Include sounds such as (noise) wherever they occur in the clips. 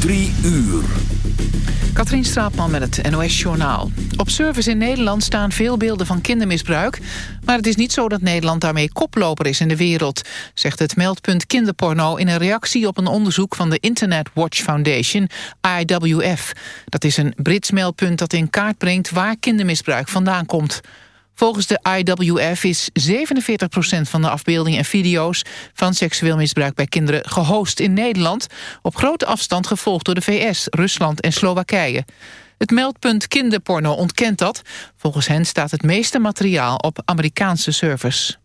Drie uur. Katrien Straatman met het NOS-journaal. Op service in Nederland staan veel beelden van kindermisbruik... maar het is niet zo dat Nederland daarmee koploper is in de wereld... zegt het meldpunt kinderporno in een reactie op een onderzoek... van de Internet Watch Foundation, IWF. Dat is een Brits meldpunt dat in kaart brengt waar kindermisbruik vandaan komt... Volgens de IWF is 47% van de afbeeldingen en video's... van seksueel misbruik bij kinderen gehost in Nederland... op grote afstand gevolgd door de VS, Rusland en Slowakije. Het meldpunt kinderporno ontkent dat. Volgens hen staat het meeste materiaal op Amerikaanse servers.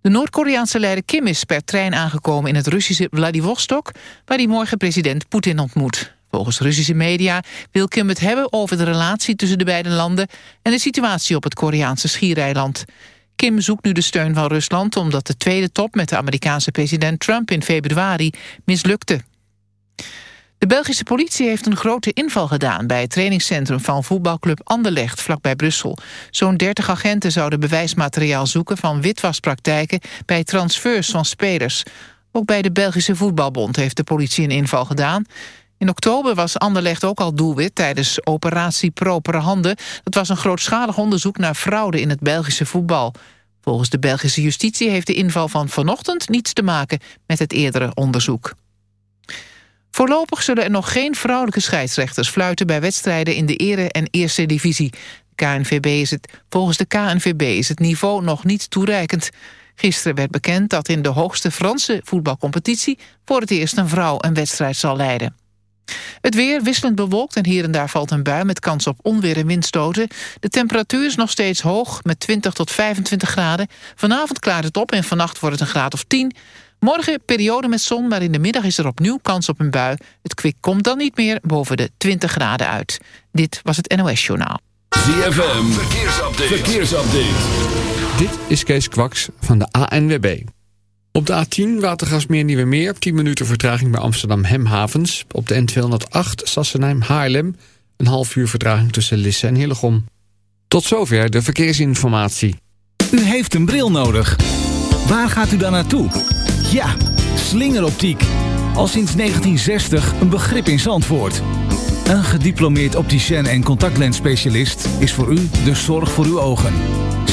De Noord-Koreaanse leider Kim is per trein aangekomen in het Russische Vladivostok... waar hij morgen president Poetin ontmoet. Volgens Russische media wil Kim het hebben over de relatie tussen de beide landen... en de situatie op het Koreaanse schiereiland. Kim zoekt nu de steun van Rusland omdat de tweede top met de Amerikaanse president Trump in februari mislukte. De Belgische politie heeft een grote inval gedaan bij het trainingscentrum van voetbalclub Anderlecht vlakbij Brussel. Zo'n 30 agenten zouden bewijsmateriaal zoeken van witwaspraktijken bij transfers van spelers. Ook bij de Belgische Voetbalbond heeft de politie een inval gedaan. In oktober was Anderlecht ook al doelwit tijdens operatie Propere Handen. Dat was een grootschalig onderzoek naar fraude in het Belgische voetbal. Volgens de Belgische justitie heeft de inval van vanochtend niets te maken met het eerdere onderzoek. Voorlopig zullen er nog geen vrouwelijke scheidsrechters fluiten bij wedstrijden in de ere- en eerste divisie. KNVB is het, volgens de KNVB is het niveau nog niet toereikend. Gisteren werd bekend dat in de hoogste Franse voetbalcompetitie voor het eerst een vrouw een wedstrijd zal leiden. Het weer wisselend bewolkt en hier en daar valt een bui... met kans op onweer en windstoten. De temperatuur is nog steeds hoog, met 20 tot 25 graden. Vanavond klaart het op en vannacht wordt het een graad of 10. Morgen periode met zon, maar in de middag is er opnieuw kans op een bui. Het kwik komt dan niet meer boven de 20 graden uit. Dit was het NOS Journaal. ZFM, verkeersupdate. verkeersupdate. Dit is Kees Kwaks van de ANWB. Op de A10 Watergasmeer Nieuwe Meer 10 minuten vertraging bij Amsterdam Hemhavens. Op de N208 Sassenheim Haarlem een half uur vertraging tussen Lisse en Hillegom. Tot zover de verkeersinformatie. U heeft een bril nodig. Waar gaat u dan naartoe? Ja, slingeroptiek. Al sinds 1960 een begrip in Zandvoort. Een gediplomeerd opticien en contactlensspecialist is voor u de zorg voor uw ogen.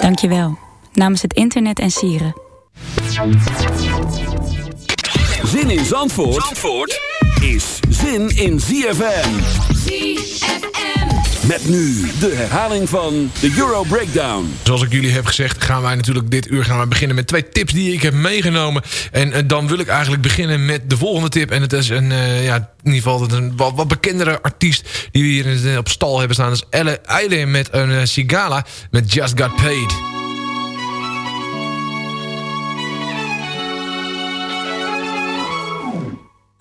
Dank je wel. Namens het internet en sieren. Zin in Zandvoort, Zandvoort is zin zin in ZFM. ZFM. Met nu de herhaling van de Euro Breakdown. Zoals ik jullie heb gezegd gaan wij natuurlijk dit uur gaan we beginnen met twee tips die ik heb meegenomen. En uh, dan wil ik eigenlijk beginnen met de volgende tip. En het is een, uh, ja, in ieder geval een wat, bekendere artiest die we hier op stal hebben staan. Dat is Elle Eile met een Sigala met Just Got Paid.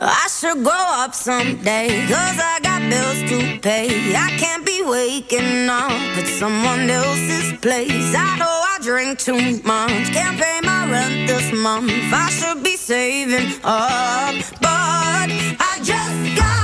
I should grow up someday, cause I got bills to pay. I can't be waking up at someone else's place. I know I drink too much, can't pay my rent this month. I should be saving up, but I just got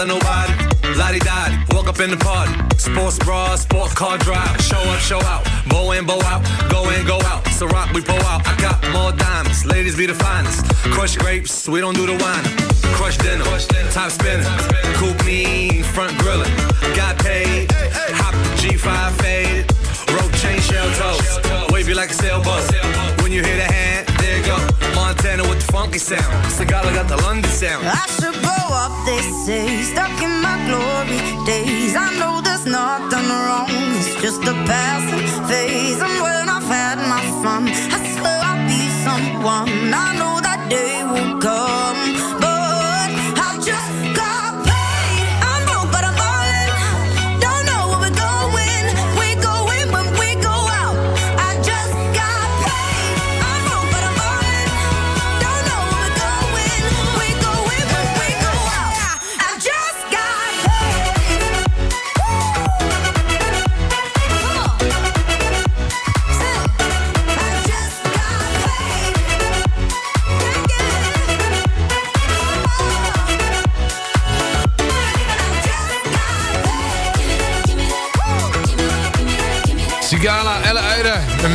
bother nobody. Lottie dottie, walk up in the party. Sports bra, sports car drive. Show up, show out. Bow in, bow out. Go in, go out. So rock, we pull out. I got more diamonds. Ladies be the finest. Crush grapes, we don't do the wine. Crush dinner, top spinner. Coop me, front grilling. Got paid, hop G5 fade. Rope chain shell toes. Wave you like a sailboat. When you hear that funky sound. It's I got the London sound. I should grow up, they say. Stuck in my glory days. I know there's nothing wrong. It's just a passing phase. And when I've had my fun, I swear I'll be someone. I know that day will come.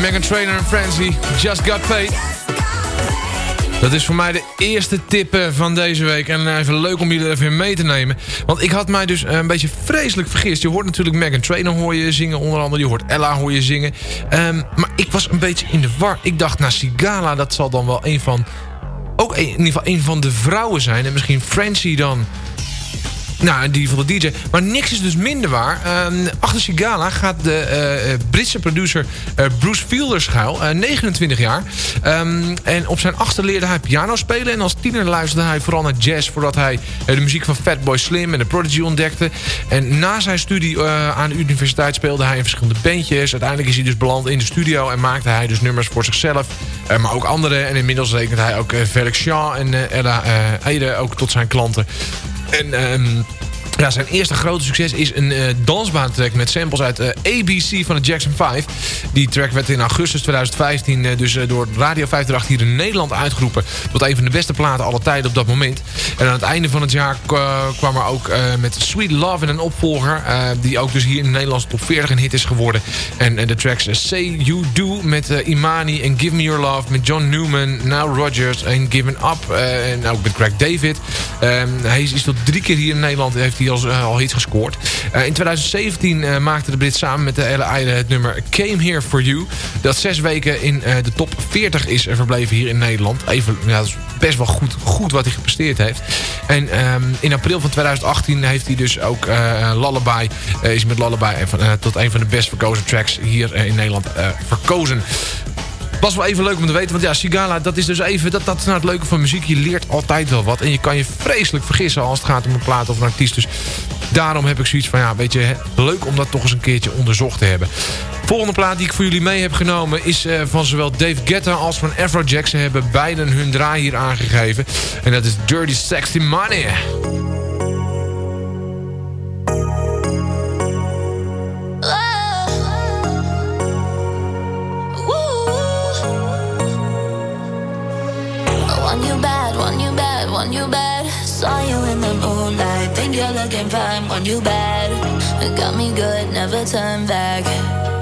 Megan Trainer en Frenzy. Just Got Paid. Dat is voor mij de eerste tip eh, van deze week. En even leuk om jullie er even mee te nemen. Want ik had mij dus eh, een beetje vreselijk vergist. Je hoort natuurlijk Megan Trainer hoor je zingen. Onder andere, je hoort Ella hoor je zingen. Um, maar ik was een beetje in de war. Ik dacht, nou Sigala, dat zal dan wel een van... Ook in ieder geval een van de vrouwen zijn. En misschien Frenzy dan... Nou, die van de DJ. Maar niks is dus minder waar. Uh, achter Sigala gaat de uh, Britse producer uh, Bruce Fielder schuil. 29 jaar. Um, en op zijn achter leerde hij piano spelen. En als tiener luisterde hij vooral naar jazz... voordat hij de muziek van Fatboy Slim en de Prodigy ontdekte. En na zijn studie aan de universiteit speelde hij in verschillende bandjes. Uiteindelijk is hij dus beland in de studio... en maakte hij dus nummers voor zichzelf. maar ook anderen. En inmiddels rekent hij ook Felix Jean en Ella Ede ook tot zijn klanten. En um, Ja, zijn eerste grote succes is een uh, dansbaantrack met samples uit uh, ABC van de Jackson 5. Die track werd in augustus 2015 uh, dus door Radio 538 hier in Nederland uitgeroepen... tot een van de beste platen aller tijden op dat moment. En aan het einde van het jaar kwam er ook met Sweet Love en een opvolger... die ook dus hier in de Nederlandse top 40 een hit is geworden. En de tracks Say You Do met Imani en Give Me Your Love... met John Newman, Now Rogers en Given Up. en ook met Craig David. Um, hij is, is tot drie keer hier in Nederland... heeft hij als, uh, al hits gescoord. Uh, in 2017 uh, maakte de Brit samen met de eide het nummer Came Here For You. Dat zes weken in de top 40 is verbleven hier in Nederland. Even, ja, dat is best wel goed, goed wat hij gepresteerd heeft. En um, in april van 2018 heeft hij dus ook Lullaby... is met Lullaby tot een van de best verkozen tracks hier in Nederland verkozen was wel even leuk om te weten. Want ja, Sigala, dat is dus even... Dat, dat is nou het leuke van muziek. Je leert altijd wel wat. En je kan je vreselijk vergissen als het gaat om een plaat of een artiest. Dus daarom heb ik zoiets van... Ja, weet je, leuk om dat toch eens een keertje onderzocht te hebben. Volgende plaat die ik voor jullie mee heb genomen... is uh, van zowel Dave Guetta als van Afrojack. Ze hebben beiden hun draai hier aangegeven. En dat is Dirty Sexy Money. You bad. Saw you in the moonlight, think you're looking fine, want you bad. Got me good, never turn back.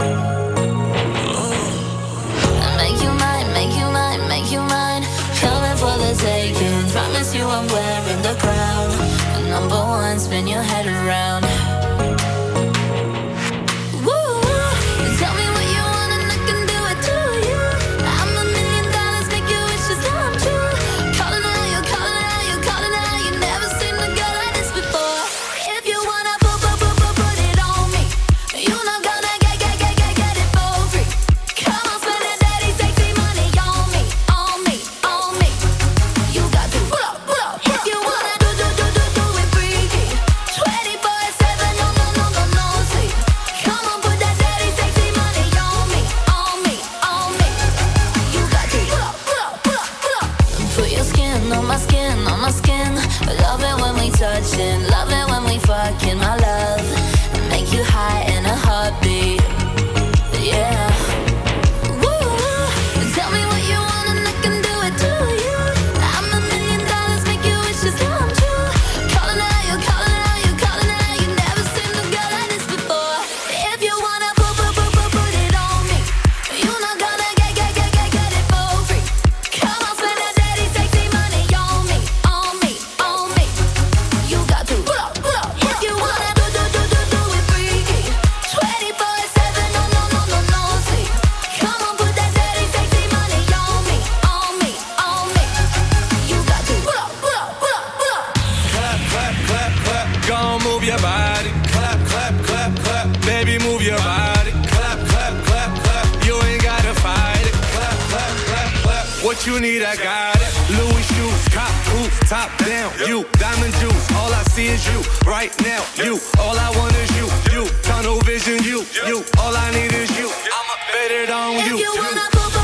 top down. You, diamond juice, all I see is you right now. You, all I want is you. You, tunnel vision, you, you, all I need is you. I'ma bet it on you. If you wanna go, go.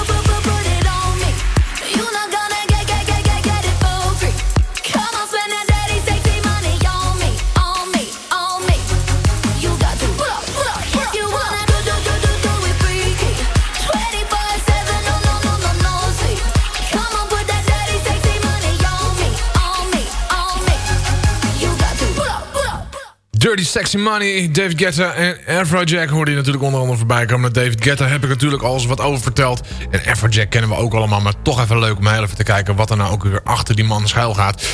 Sexy Money, David Guetta en Afrojack hoorde je natuurlijk onder andere voorbij komen. David Guetta heb ik natuurlijk al eens wat over verteld. En Afrojack kennen we ook allemaal, maar toch even leuk om even te kijken... wat er nou ook weer achter die man schuil gaat.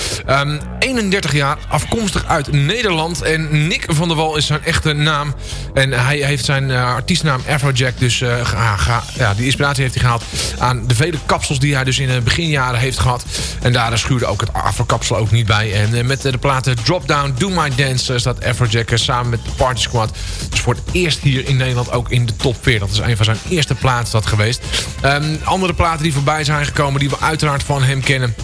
31 ehm, jaar, afkomstig uit Nederland. En Nick van der Wal is zijn echte naam. En hij heeft zijn uh, artiestnaam Afrojack dus... Uh, ja, die inspiratie heeft hij gehaald aan de vele kapsels... die hij dus in de beginjaren heeft gehad. En daar schuurde ook het afro-kapsel ook niet bij. En uh, met de platen Drop Down, Do My Dance... staat Afrojack samen met de Party Squad. Dus voor het eerst hier in Nederland ook in de top 40. Dat is een van zijn eerste plaatsen dat geweest. Um, andere platen die voorbij zijn gekomen... die we uiteraard van hem kennen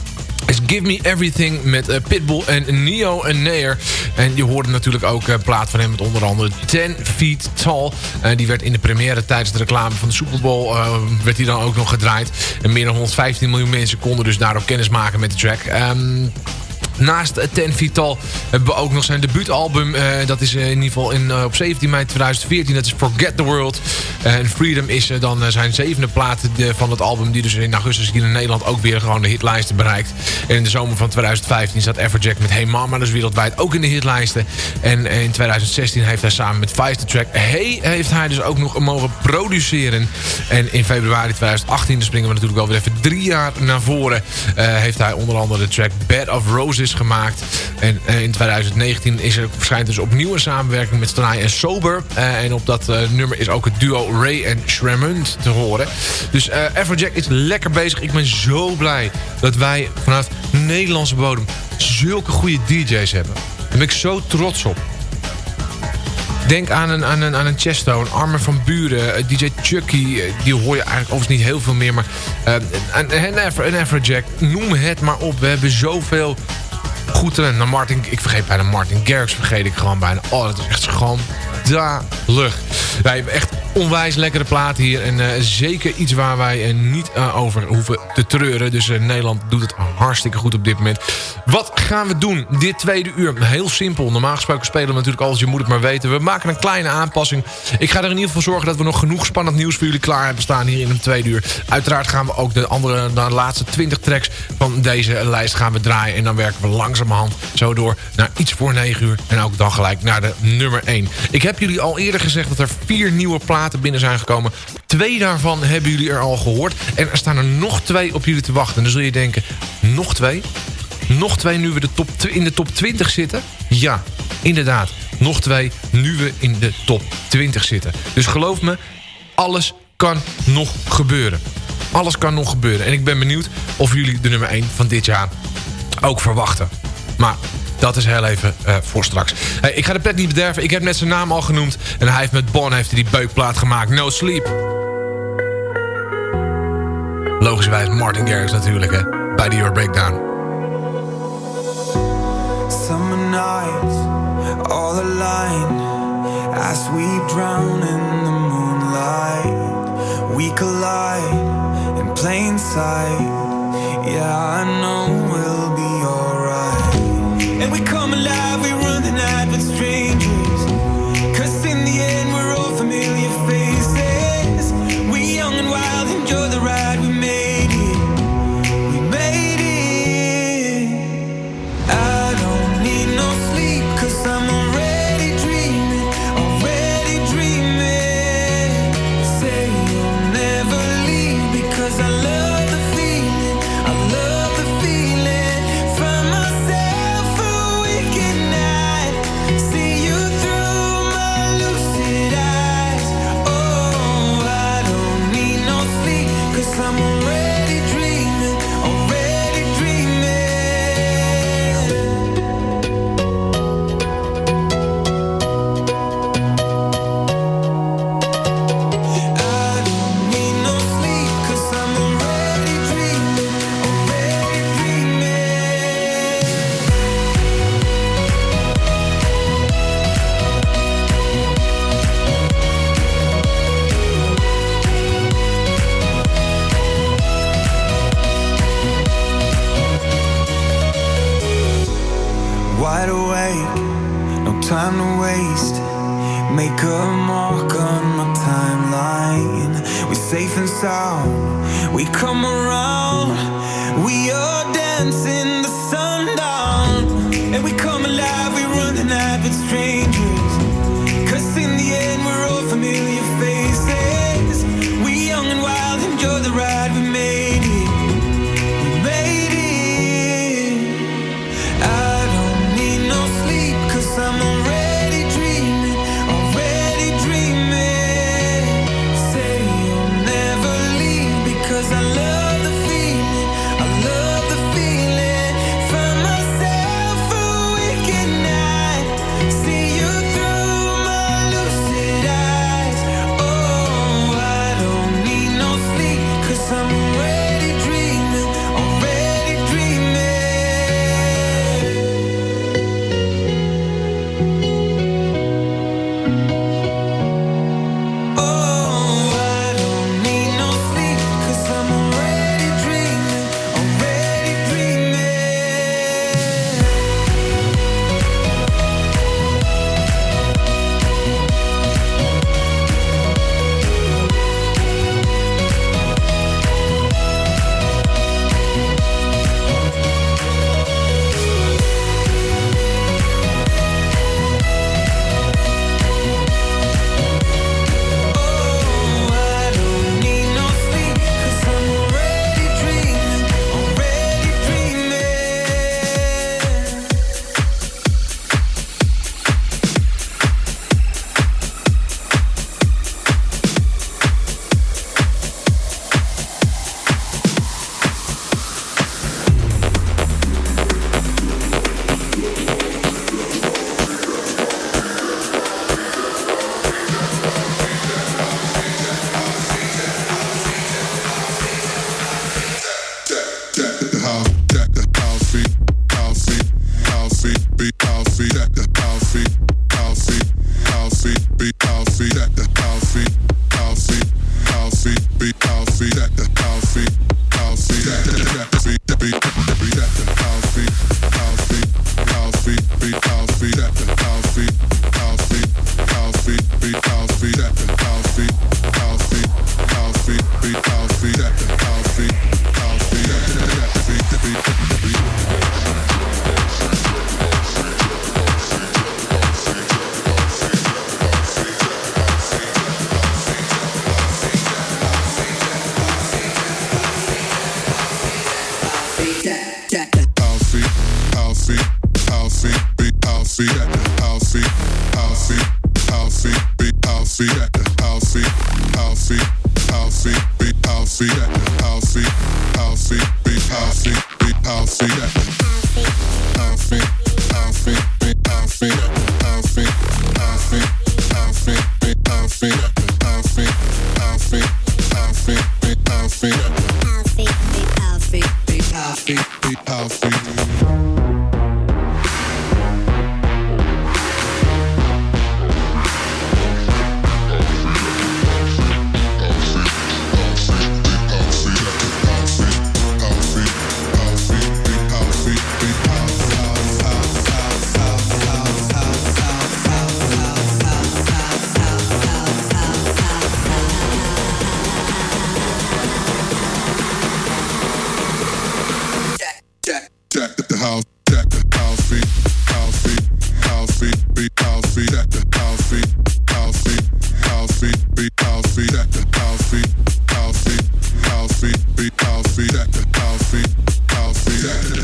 is Give Me Everything met uh, Pitbull en Neo en Nair. En je hoorde natuurlijk ook een uh, plaat van hem met onder andere 10 Feet Tall. Uh, die werd in de première tijdens de reclame van de Super Bowl... Werd die dan ook nog gedraaid. En meer dan 115 miljoen mensen konden dus daarop kennis maken met de track. Um, Naast Ten Vital hebben we ook nog zijn debuutalbum. Uh, dat is in ieder geval in, op 17 mei 2014. Dat is Forget the World. En Freedom is dan zijn zevende plaat van het album... die dus in augustus hier in Nederland ook weer gewoon de hitlijsten bereikt. En in de zomer van 2015 zat Everjack met Hey Mama... dus wereldwijd ook in de hitlijsten. En in 2016 heeft hij samen met the track Hey... heeft hij dus ook nog mogen produceren. En in februari 2018, dan springen we natuurlijk wel weer even drie jaar naar voren... Heeft hij onder andere de track Bed of Roses gemaakt. En uh, in 2019 is er waarschijnlijk dus opnieuw een samenwerking met Stanai en Sober. Uh, en op dat nummer is ook het duo Ray en Shremund te horen. Dus Everjack is lekker bezig. Ik ben zo blij dat wij vanuit Nederlandse bodem zulke goede DJ's hebben. Daar ben ik zo trots op. Denk aan een, aan een, aan een Chesto, een Armen van Buren, eh, DJ Chucky. Eh, die hoor je eigenlijk overigens niet heel veel meer. Maar uh, een, een, Everjack, noem het maar op. We hebben zoveel goed talent. Nou, Martin, ik vergeet bijna Martin Garrix, vergeet ik gewoon bijna. Oh, dat is echt schandalig. Wij hebben echt onwijs lekkere platen hier. En uh, zeker iets waar wij uh, niet uh, over hoeven te treuren. Dus Nederland doet het hartstikke goed op dit moment. Wat gaan we doen dit tweede uur? Heel simpel. Normaal gesproken spelen we natuurlijk alles. Je moet het maar weten. We maken een kleine aanpassing. Ik ga er in ieder geval zorgen dat we nog genoeg spannend nieuws voor jullie klaar hebben staan hier in een tweede uur. Uiteraard gaan we ook de andere, de laatste 20 tracks van deze lijst gaan we draaien. En dan werken we langzamerhand zo door naar iets voor 9 uur. En ook dan gelijk naar de nummer 1. Ik heb jullie al eerder gezegd dat er vier nieuwe binnen zijn gekomen. Twee daarvan hebben jullie er al gehoord. En er staan er nog twee op jullie te wachten. En dan zul je denken, nog twee? Nog twee nu we de top, in de top 20 zitten? Ja, inderdaad. Nog twee nu we in de top 20 zitten. Dus geloof me, alles kan nog gebeuren. Alles kan nog gebeuren. En ik ben benieuwd of jullie de nummer 1 van dit jaar ook verwachten. Maar dat is heel even uh, voor straks. Hey, ik ga de pet niet bederven. Ik heb net zijn naam al genoemd. En hij heeft met Bon heeft die beukplaat gemaakt. No Sleep. Logischerwijs Martin Garrix natuurlijk, hè. Bij de Your Breakdown. Summer nights, all aligned As we drown in the moonlight We collide in plain sight Yeah, I know we'll And we come alive, sound. We come around.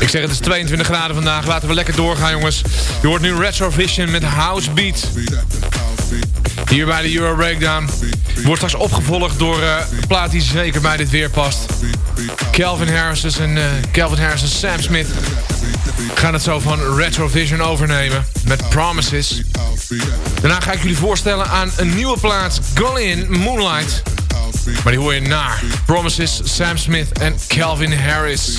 Ik zeg het is 22 graden vandaag. Laten we lekker doorgaan jongens. Je hoort nu Retrovision met House Beat. Hier bij de Euro Breakdown. Wordt straks opgevolgd door uh, een plaat die zeker bij dit weer past. Calvin Harris en uh, Harris en Sam Smith gaan het zo van Retrovision overnemen met Promises. Daarna ga ik jullie voorstellen aan een nieuwe plaat, In Moonlight. Maar die hoor je na Promises, Sam Smith en Calvin Harris.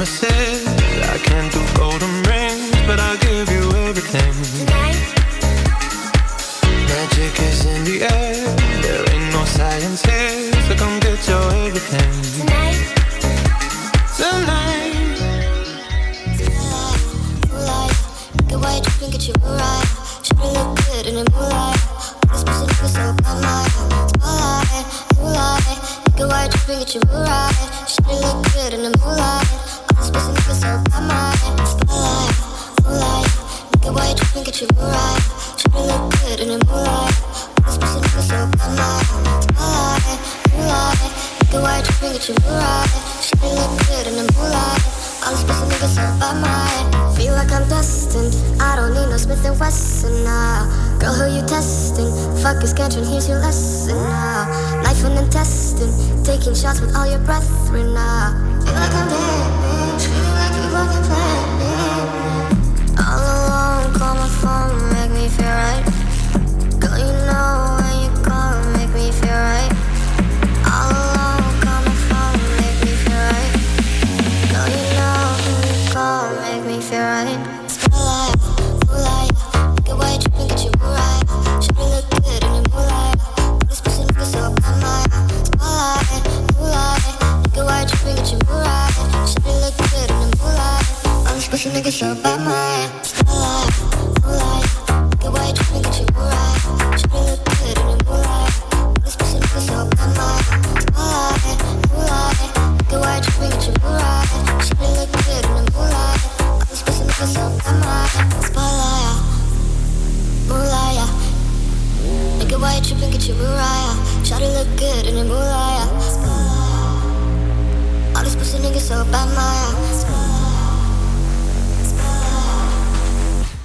promises. Nigga, why you tripping, get your Mariah? Try to look good in the moonlight. All these pussy niggas so bad, Maya.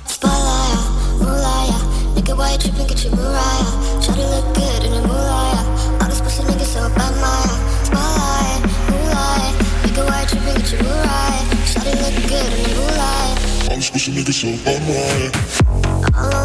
Spotlight, moonlight. Nigga, why you tripping, get your Mariah? Try to look good in the moonlight. All these pussy niggas so bad, Maya. Spotlight, moonlight. Nigga, why you tripping, get your Mariah? Try to look good in the moonlight. All these pussy niggas so bad.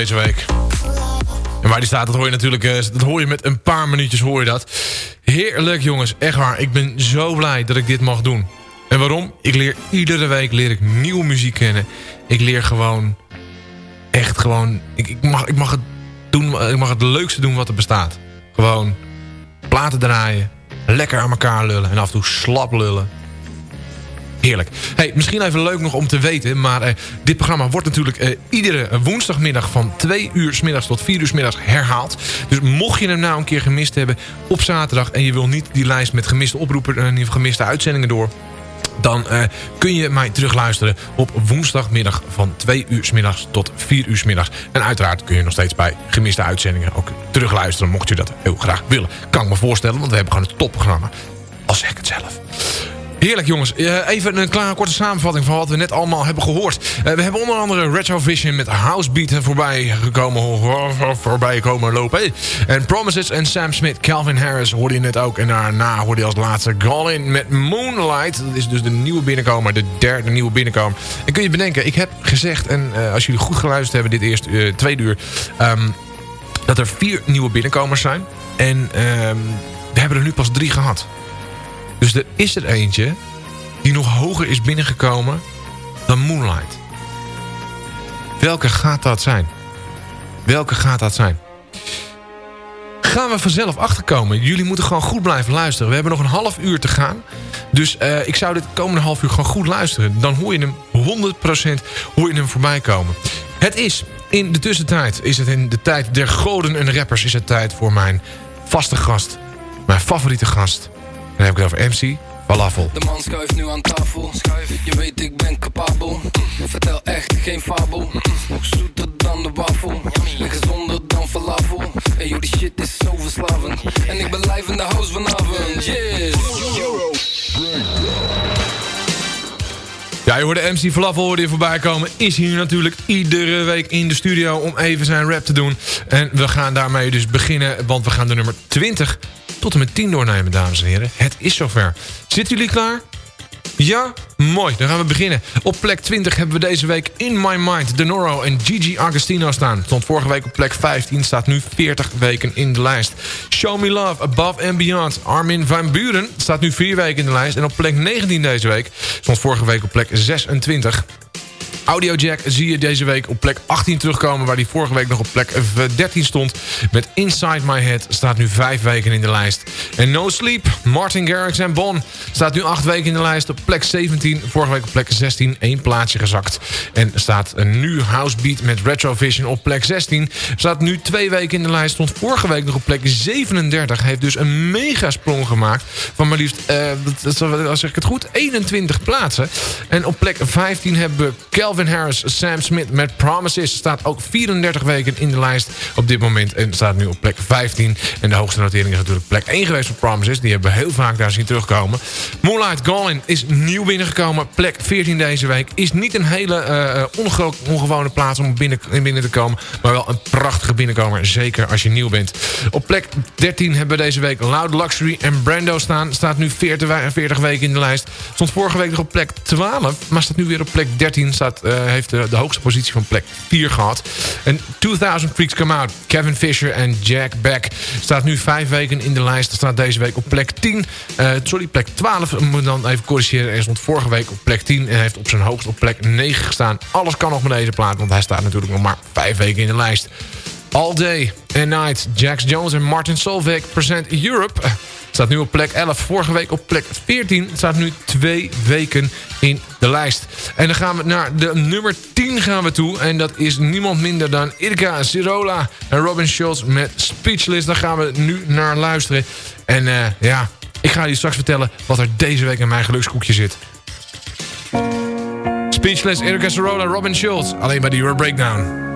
deze week. En waar die staat, dat hoor je natuurlijk eh, dat hoor je met een paar minuutjes hoor je dat. Heerlijk jongens, echt waar. Ik ben zo blij dat ik dit mag doen. En waarom? Ik leer iedere week leer ik nieuwe muziek kennen. Ik leer gewoon echt gewoon... Ik, ik, mag, ik, mag het doen, ik mag het leukste doen wat er bestaat. Gewoon platen draaien, lekker aan elkaar lullen en af en toe slap lullen. Heerlijk. Hey, misschien even leuk nog om te weten, maar eh, dit programma wordt natuurlijk eh, iedere woensdagmiddag van 2 uur s middags tot 4 uur s middags herhaald. Dus mocht je hem nou een keer gemist hebben op zaterdag en je wil niet die lijst met gemiste oproepen en uh, gemiste uitzendingen door dan kun je mij terugluisteren op woensdagmiddag van 2 uur s middags tot 4 uur s middags. En uiteraard kun je nog steeds bij gemiste uitzendingen ook terugluisteren, mocht je dat heel graag willen. Kan ik me voorstellen, want we hebben gewoon een topprogramma. Al zeg ik het zelf. Heerlijk jongens. Even een kleine korte samenvatting van wat we net allemaal hebben gehoord. We hebben onder andere Retrovision met Housebeat voorbij gekomen, voorbij komen lopen. En Promises en Sam Smith, Calvin Harris hoorde je net ook. En daarna hoorde je als laatste Gallin met Moonlight. Dat is dus de nieuwe binnenkomer, de derde nieuwe binnenkomer. En kun je bedenken, ik heb gezegd, en uh, als jullie goed geluisterd hebben dit eerste uh, tweede uur... Um, dat er vier nieuwe binnenkomers zijn. En um, we hebben er nu pas drie gehad. Dus er is er eentje die nog hoger is binnengekomen dan Moonlight. Welke gaat dat zijn? Welke gaat dat zijn? Gaan we vanzelf achterkomen. Jullie moeten gewoon goed blijven luisteren. We hebben nog een half uur te gaan. Dus uh, ik zou dit komende half uur gewoon goed luisteren. Dan hoor je hem 100% hoor je hem voorbij komen. Het is in de tussentijd, is het in de tijd der goden en rappers... is het tijd voor mijn vaste gast. Mijn favoriete gast. Dan heb ik het over MC Falafel. De man schuift nu aan tafel. Je weet ik ben capabel. Vertel echt geen fabel. Nog zoeter dan de wafel. En gezonder dan falafel. En joh, die shit is zo verslavend. En ik ben live in de house vanavond. Yes. Ja, je hoorde MC Falafel hoorde je voorbij komen. Is hier natuurlijk iedere week in de studio om even zijn rap te doen. En we gaan daarmee dus beginnen, want we gaan de nummer 20 tot en met 10 doornemen, dames en heren. Het is zover. Zitten jullie klaar? Ja? Mooi, dan gaan we beginnen. Op plek 20 hebben we deze week In My Mind, Denoro en Gigi Agostino staan. Stond vorige week op plek 15, staat nu 40 weken in de lijst. Show Me Love, Above and Beyond. Armin van Buren staat nu 4 weken in de lijst. En op plek 19 deze week stond vorige week op plek 26. Audiojack zie je deze week op plek 18 terugkomen... waar die vorige week nog op plek 13 stond. Met Inside My Head staat nu 5 weken in de lijst. En No Sleep, Martin Garrix en Bon... staat nu 8 weken in de lijst op plek 17. Vorige week op plek 16, één plaatsje gezakt. En staat nu Housebeat met Retrovision op plek 16. Staat nu 2 weken in de lijst. Stond vorige week nog op plek 37. Heeft dus een megasprong gemaakt... van maar liefst, zeg ik het goed, 21 plaatsen. En op plek 15 hebben we Calvin Harris, Sam Smith met Promises. Staat ook 34 weken in de lijst op dit moment. En staat nu op plek 15. En de hoogste notering is natuurlijk plek 1 geweest voor Promises. Die hebben we heel vaak daar zien terugkomen. Moonlight Gallin is nieuw binnengekomen. Plek 14 deze week. Is niet een hele uh, ongewone plaats om binnen, binnen te komen. Maar wel een prachtige binnenkomer. Zeker als je nieuw bent. Op plek 13 hebben we deze week Loud Luxury en Brando staan. Staat nu 40, 40 weken in de lijst. Stond vorige week nog op plek 12. Maar staat nu weer op plek 13. Staat uh, heeft de, de, hoogste positie van plek 4 gehad. En 2000 Freaks Come Out. Kevin Fisher en Jack Beck. Staat nu 5 weken in de lijst. Staat deze week op plek 10. Uh, sorry, plek 12. Moet dan even corrigeren. Hij stond vorige week op plek 10. En heeft op zijn hoogst op plek 9 gestaan. Alles kan nog met deze plaat. Want hij staat natuurlijk nog maar 5 weken in de lijst. All Day and Night. Jax Jones en Martin Solveig present Europe. Staat nu op plek 11. Vorige week op plek 14. Staat nu twee weken in de lijst. En dan gaan we naar de nummer 10 gaan we toe. En dat is niemand minder dan Irka Cirola en Robin Schulz met Speechless. Daar gaan we nu naar luisteren. En uh, ja, ik ga je straks vertellen wat er deze week in mijn gelukskoekje zit. Speechless, Irka Cirola, Robin Schulz. Alleen bij de Euro Breakdown.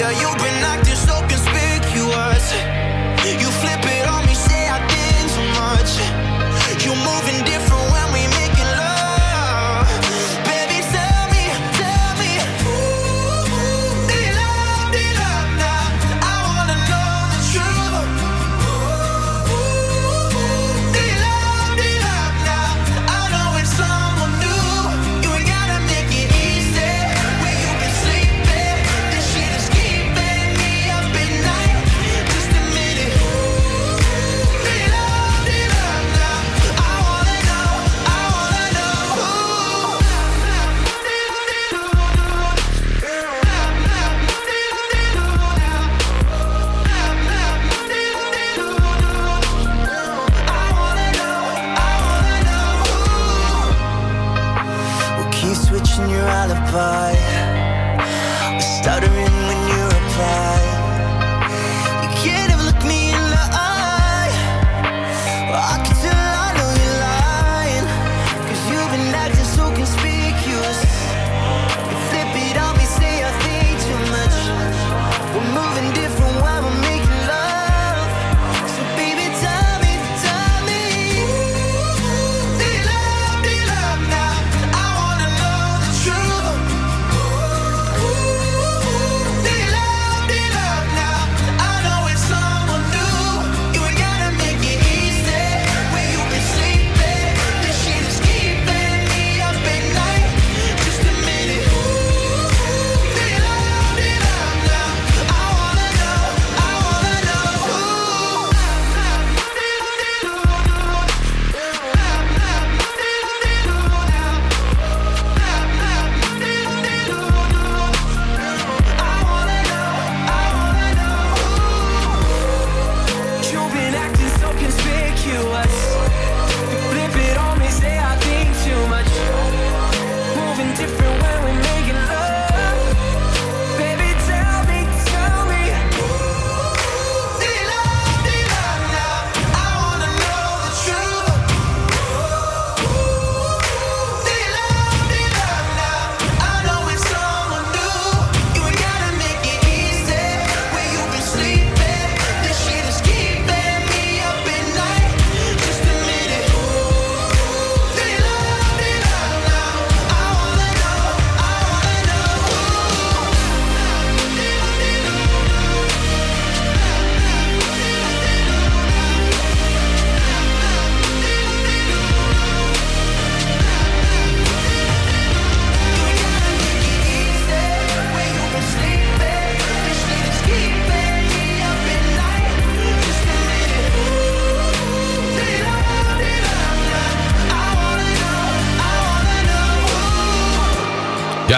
Yeah, you've been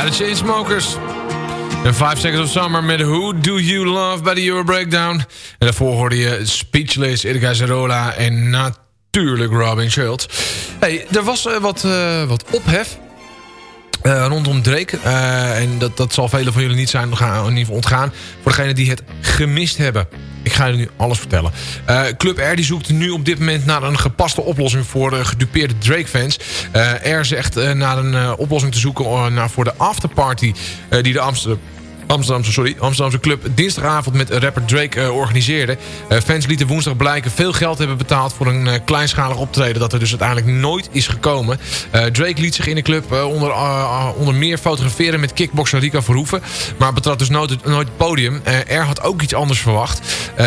De Chainsmokers. En 5 Seconds of Summer met Who Do You Love bij de Euro Breakdown. En daarvoor hoorde je Speechless, Erika Zerola en natuurlijk Robin Schultz. Hey, er was eh, wat, eh, wat ophef eh, rondom Drake. En dat, dat zal velen van jullie niet zijn ontgaan. Voor degenen die het gemist hebben. Ik ga jullie nu alles vertellen. Eh, Club R die zoekt nu op dit moment naar een gepaste oplossing voor uh, gedupeerde Drake-fans. Eh, R zegt eh, naar een eh, oplossing te zoeken eh, naar voor de afterparty eh, die de Amsterdam... Amsterdamse, sorry, Amsterdamse club dinsdagavond met rapper Drake eh, organiseerde. Eh, fans lieten woensdag blijken veel geld hebben betaald voor een eh, kleinschalig optreden dat er dus uiteindelijk nooit is gekomen. Drake liet zich in de club onder, onder meer fotograferen met kickboxer Rika Verhoeven, maar betrad dus nooit, het podium. Er had ook iets anders verwacht.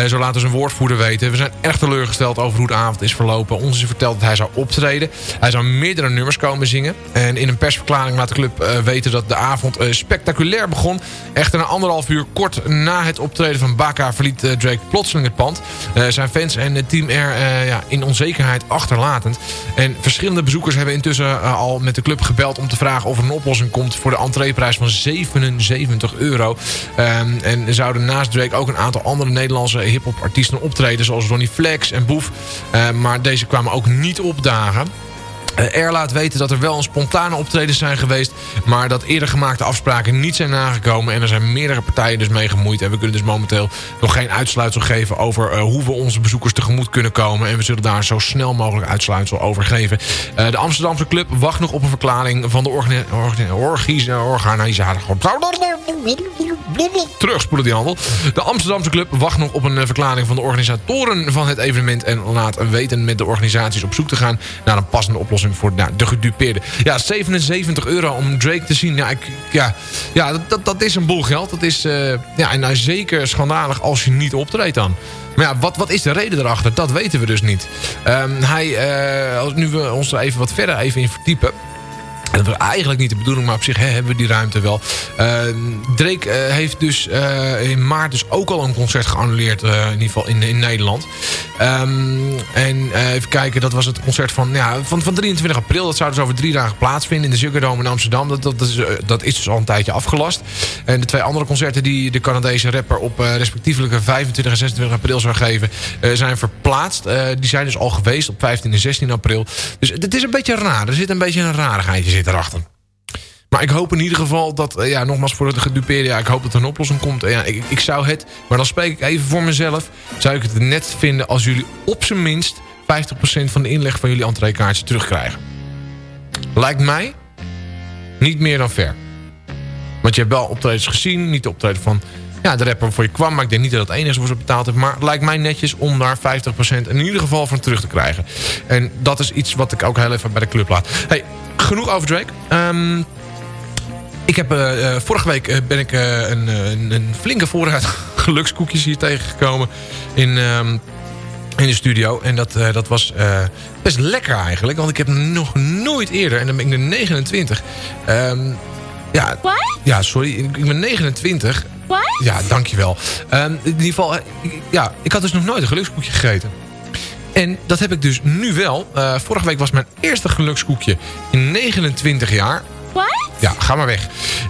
Zo laat dus een woordvoerder weten. We zijn erg teleurgesteld over hoe de avond is verlopen. Ons is verteld dat hij zou optreden. Hij zou meerdere nummers komen zingen. En in een persverklaring laat de club weten dat de avond spectaculair begon. Echt Echter na anderhalf uur kort na het optreden van Baka verliet Drake plotseling het pand. zijn fans en het team er ja, in onzekerheid achterlatend. En verschillende bezoekers hebben intussen al met de club gebeld om te vragen of er een oplossing komt voor de entreeprijs van 77 euro. Ehm, en zouden naast Drake ook een aantal andere Nederlandse hip-hop artiesten optreden zoals Ronnie Flex en Boef. maar deze kwamen ook niet opdagen. Uh, R laat weten dat er wel een spontane optredens zijn geweest... maar dat eerder gemaakte afspraken niet zijn nagekomen... en er zijn meerdere partijen dus mee gemoeid... en we kunnen dus momenteel nog geen uitsluitsel geven... over uh, hoe we onze bezoekers tegemoet kunnen komen... en we zullen daar zo snel mogelijk uitsluitsel over geven. Uh, de Amsterdamse club wacht nog op een verklaring... van de organisatie... Terugspoelen die handel. De Amsterdamse club wacht nog op een verklaring van de organisatoren van het evenement... en laat weten met de organisaties op zoek te gaan naar een passende oplossing voor nou, de gedupeerde. Ja, 77 euro om Drake te zien. Ja, ik, ja, ja dat, dat, is een boel geld. Dat is uh, ja, en nou, zeker schandalig als je niet optreedt dan. Maar ja, wat, wat is de reden erachter? Dat weten we dus niet. Um, hij, uh, als nu we ons er even wat verder even in verdiepen... En dat was eigenlijk niet de bedoeling, maar op zich hè, hebben we die ruimte wel. Uh, Drake uh, heeft dus uh, in maart dus ook al een concert geannuleerd, in ieder geval in, in Nederland. Um, en even kijken, dat was het concert van, ja, van, van 23 april. Dat zou dus over drie dagen plaatsvinden in de Ziggo Dome in Amsterdam. Dat, dat, is, dat is dus al een tijdje afgelast. En de twee andere concerten die de Canadese rapper op respectievelijke 25 en 26 april zou geven, zijn verplaatst. die zijn dus al geweest op 15 en 16 april. Dus het is een beetje raar. Er zit een beetje een rarigheidje Maar ik hoop in ieder geval dat, ja, nogmaals voor de gedupeerde... ja, ik hoop dat er een oplossing komt. Ja, ik, ik zou het, maar dan spreek ik even voor mezelf... zou ik het net vinden als jullie op zijn minst... 50% van de inleg van jullie entreekaartje terugkrijgen. Lijkt mij niet meer dan fair. Want je hebt wel optredens gezien, niet de optreden van ja, de rapper voor je kwam. Maar ik denk niet dat het enige wat ze betaald heeft. Maar het lijkt mij netjes om daar 50% in ieder geval van terug te krijgen. En dat is iets wat ik ook heel even bij de club laat. Hey, genoeg over Drake. Um, ik heb, uh, vorige week uh, ben ik een, een, een, flinke voorraad (laughs) gelukskoekjes hier tegengekomen in, um, in de studio. En dat, dat was best lekker eigenlijk. Want ik heb nog nooit eerder, en dan ben ik nu 29... Um, ja, What? ja, sorry, ik ben 29. What? Ja, dankjewel. Um, in ieder geval, ik, ja, ik had dus nog nooit een gelukskoekje gegeten. En dat heb ik dus nu wel. Uh, vorige week was mijn eerste gelukskoekje in 29 jaar. What? Ja, ga maar weg.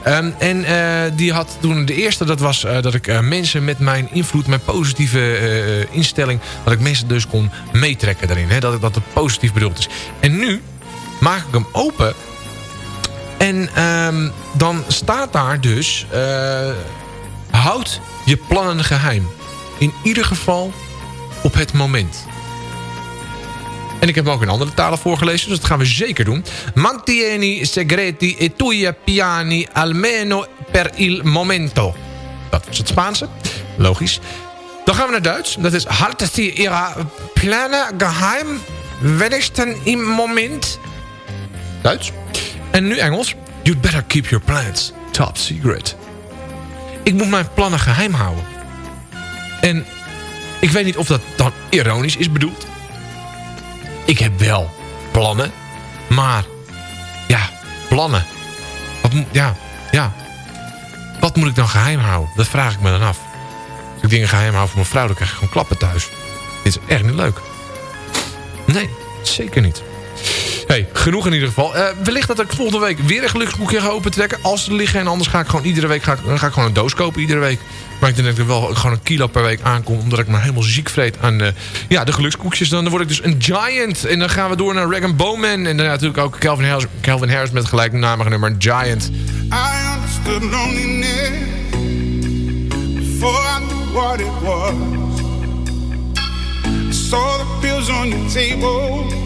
Um, en uh, die had toen de eerste, dat was uh, dat ik mensen met mijn invloed, mijn positieve instelling, dat ik mensen dus kon meetrekken daarin. Hè, dat, dat het positief bedoeld is. En nu maak ik hem open en um, dan staat daar dus... Uh, houd je plannen geheim. In ieder geval op het moment. En ik heb ook in andere talen voorgelezen, dus dat gaan we zeker doen. Mantieni segreti e piani almeno per il momento. Dat was het Spaanse. Logisch. Dan gaan we naar Duits. Dat is haltet ihr ihre plannen geheim wenigstens im moment. Duits. En nu Engels. You'd better keep your plans top secret. Ik moet mijn plannen geheim houden. En ik weet niet of dat dan ironisch is bedoeld. Ik heb wel plannen. Maar, ja, plannen. Wat ja, ja. Wat moet ik dan geheim houden? Dat vraag ik me dan af. Als ik dingen geheim hou voor mijn vrouw, dan krijg ik gewoon klappen thuis. Dit is echt niet leuk. Nee, zeker niet. Hey, genoeg in ieder geval. Uh, wellicht dat ik volgende week weer een geluksboekje ga opentrekken. Als er liggen en anders ga ik gewoon iedere week ga ik, dan ga ik gewoon een doos kopen iedere week. Maar ik denk dat ik wel gewoon een kilo per week aankom. Omdat ik me helemaal ziek vreet aan uh, ja, de gelukskoekjes. Dan word ik dus een giant. En dan gaan we door naar Regan Bowman. En dan natuurlijk ook Calvin Harris, Calvin Harris met gelijknamige nummer Giant. I understood loneliness Before I knew what it was I saw the pills on your table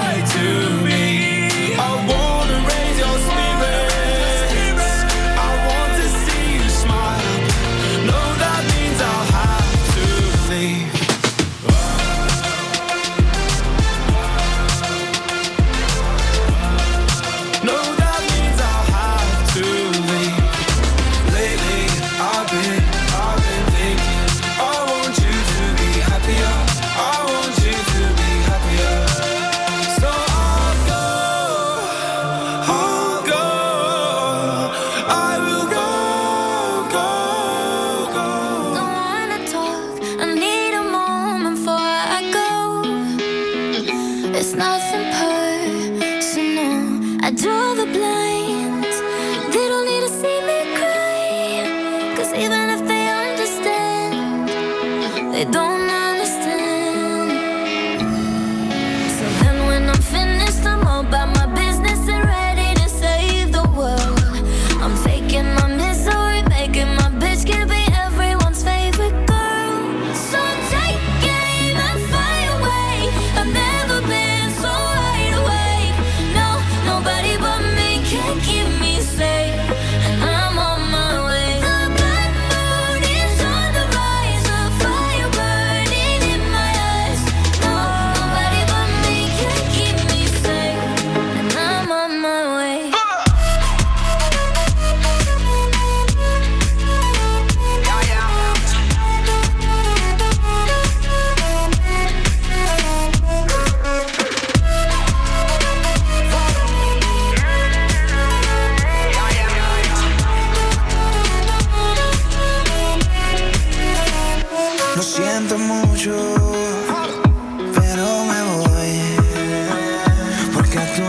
Lo siento mucho, pero me voy. Porque tú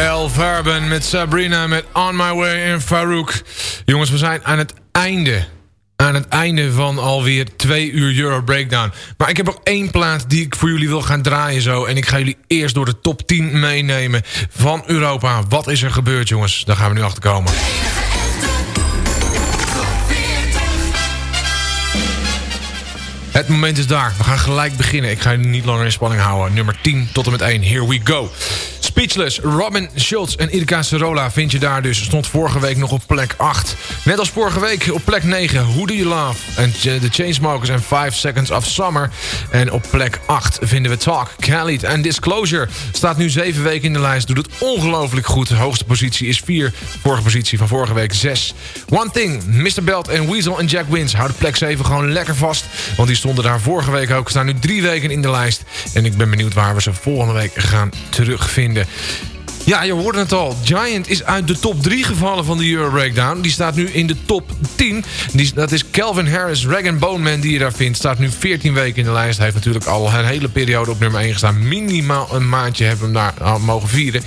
El Farben met Sabrina met On My Way en Farouk. Jongens, we zijn aan het einde. Aan het einde van alweer twee uur Euro Breakdown. Maar ik heb nog één plaat die ik voor jullie wil gaan draaien zo. En ik ga jullie eerst door de top 10 meenemen van Europa. Wat is er gebeurd, jongens? Daar gaan we nu achter komen. Het moment is daar. We gaan gelijk beginnen. Ik ga jullie niet langer in spanning houden. Nummer 10 tot en met 1. Here we go. Speechless, Robin Schultz en Irka Serola vind je daar dus. Stond vorige week nog op plek 8. Net als vorige week op plek 9. Who Do You Love? En The Chainsmokers en 5 Seconds of Summer. En op plek 8 vinden we Talk, Khalid en Disclosure. Staat nu 7 weken in de lijst. Doet het ongelooflijk goed. De hoogste positie is 4. Vorige positie van vorige week 6. One Thing, Mr. Belt en Weasel en Jack Wins houden plek 7 gewoon lekker vast. Want die stonden daar vorige week ook. Staan nu 3 weken in de lijst. En ik ben benieuwd waar we ze volgende week gaan terugvinden. Ja, je hoorde het al. Giant is uit de top 3 gevallen van de Euro Breakdown. Die staat nu in de top 10. Die, dat is Calvin Harris, Rag Bone Man die je daar vindt. Staat nu 14 weken in de lijst. Hij heeft natuurlijk al een hele periode op nummer 1 gestaan. Minimaal een maandje hebben we hem daar mogen vieren.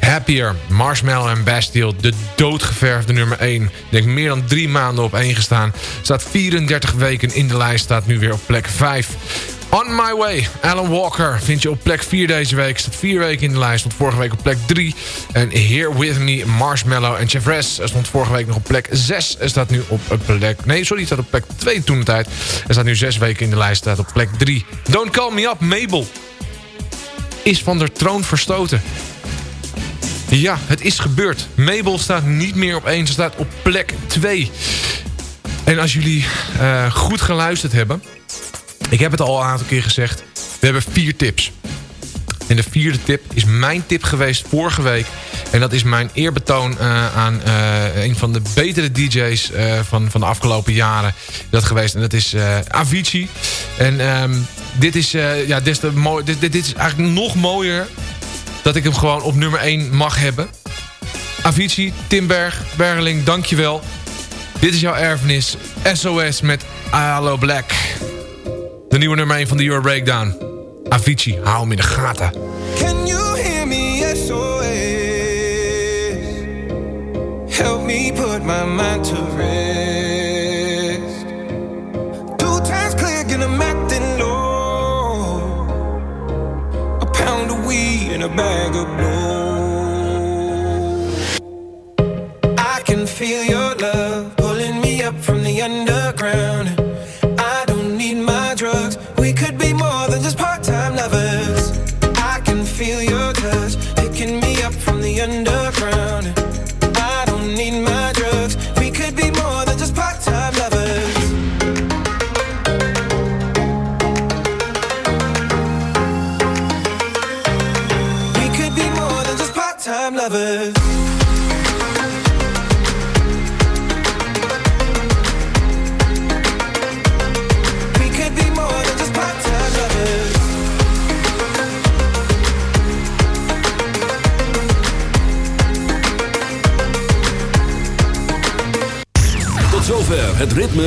Happier, Marshmallow en Bastille, de doodgeverfde nummer 1. Ik denk meer dan drie maanden op 1 gestaan. Staat 34 weken in de lijst, staat nu weer op plek 5. On My Way, Alan Walker vind je op plek 4 deze week. Staat 4 weken in de lijst, stond vorige week op plek 3. En Here With Me, Marshmallow en Chevres stond vorige week nog op plek 6. En staat nu op plek... Nee, sorry, staat op plek 2 toen de tijd. En staat nu 6 weken in de lijst, staat op plek 3. Don't Call Me Up, Mabel. Is van de troon verstoten. Ja, het is gebeurd. Mabel staat niet meer op 1, ze staat op plek 2. En als jullie uh, goed geluisterd hebben... Ik heb het al een aantal keer gezegd. We hebben vier tips. En de vierde tip is mijn tip geweest vorige week. En dat is mijn eerbetoon uh, aan uh, een van de betere DJ's uh, van, van de afgelopen jaren. Dat geweest. En dat is Avicii. En um, dit, is, ja, dit, dit, is eigenlijk nog mooier dat ik hem gewoon op nummer 1 mag hebben. Avicii, Timberg, Bergeling, dankjewel. Dit is jouw erfenis. SOS met Hallo Black. De nieuwe nummer 1 van de Euro Breakdown. Avicii, hou hem in de gaten. Can you hear me? SOS. Help me put my mind to rest. Two times click and I'm acting low. A pound of weed and a bag of blow. I can feel your